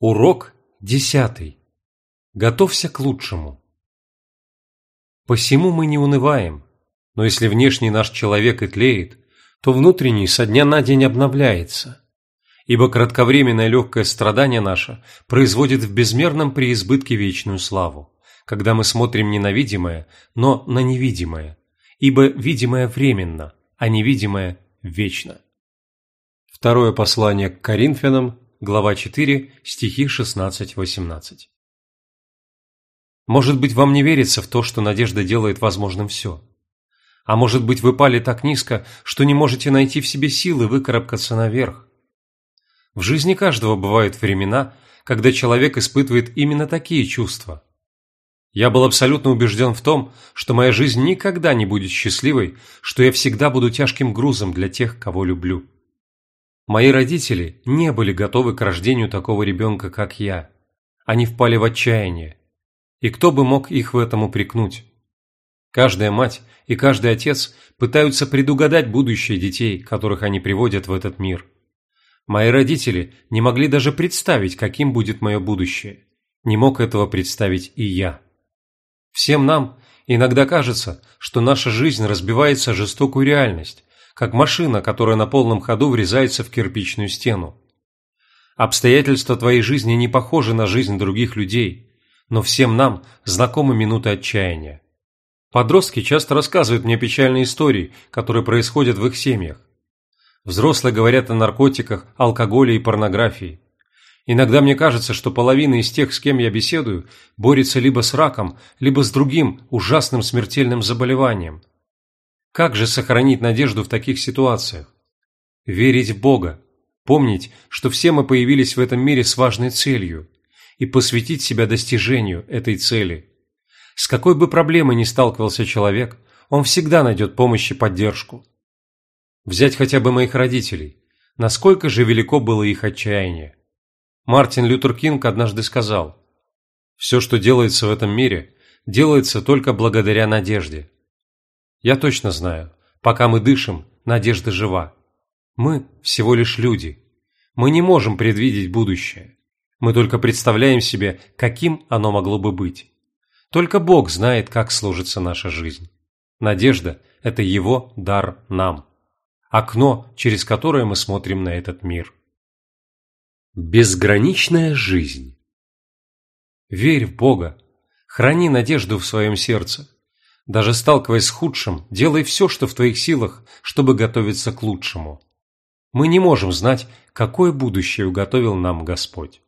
Урок десятый. Готовься к лучшему. Посему мы не унываем, но если внешний наш человек и тлеет, то внутренний со дня на день обновляется. Ибо кратковременное легкое страдание наше производит в безмерном преизбытке вечную славу, когда мы смотрим не на видимое, но на невидимое, ибо видимое временно, а невидимое вечно. Второе послание к Коринфянам, глава 4, стихи 16-18. Может быть, вам не верится в то, что надежда делает возможным все. А может быть, вы пали так низко, что не можете найти в себе силы выкарабкаться наверх. В жизни каждого бывают времена, когда человек испытывает именно такие чувства. Я был абсолютно убежден в том, что моя жизнь никогда не будет счастливой, что я всегда буду тяжким грузом для тех, кого люблю. Мои родители не были готовы к рождению такого ребенка, как я. Они впали в отчаяние. И кто бы мог их в этом упрекнуть? Каждая мать и каждый отец пытаются предугадать будущее детей, которых они приводят в этот мир. Мои родители не могли даже представить, каким будет мое будущее. Не мог этого представить и я. Всем нам иногда кажется, что наша жизнь разбивается жестокую реальность, как машина, которая на полном ходу врезается в кирпичную стену. Обстоятельства твоей жизни не похожи на жизнь других людей, но всем нам знакомы минуты отчаяния. Подростки часто рассказывают мне печальные истории, которые происходят в их семьях. Взрослые говорят о наркотиках, алкоголе и порнографии. Иногда мне кажется, что половина из тех, с кем я беседую, борется либо с раком, либо с другим ужасным смертельным заболеванием – как же сохранить надежду в таких ситуациях? Верить в Бога, помнить, что все мы появились в этом мире с важной целью, и посвятить себя достижению этой цели. С какой бы проблемой ни сталкивался человек, он всегда найдет помощь и поддержку. Взять хотя бы моих родителей. Насколько же велико было их отчаяние. Мартин Лютер Кинг однажды сказал, «Все, что делается в этом мире, делается только благодаря надежде. Я точно знаю, пока мы дышим, надежда жива. Мы всего лишь люди. Мы не можем предвидеть будущее. Мы только представляем себе, каким оно могло бы быть. Только Бог знает, как сложится наша жизнь. Надежда – это Его дар нам. Окно, через которое мы смотрим на этот мир. Безграничная жизнь. Верь в Бога. Храни надежду в своем сердце. Даже сталкиваясь с худшим, делай все, что в твоих силах, чтобы готовиться к лучшему. Мы не можем знать, какое будущее уготовил нам Господь.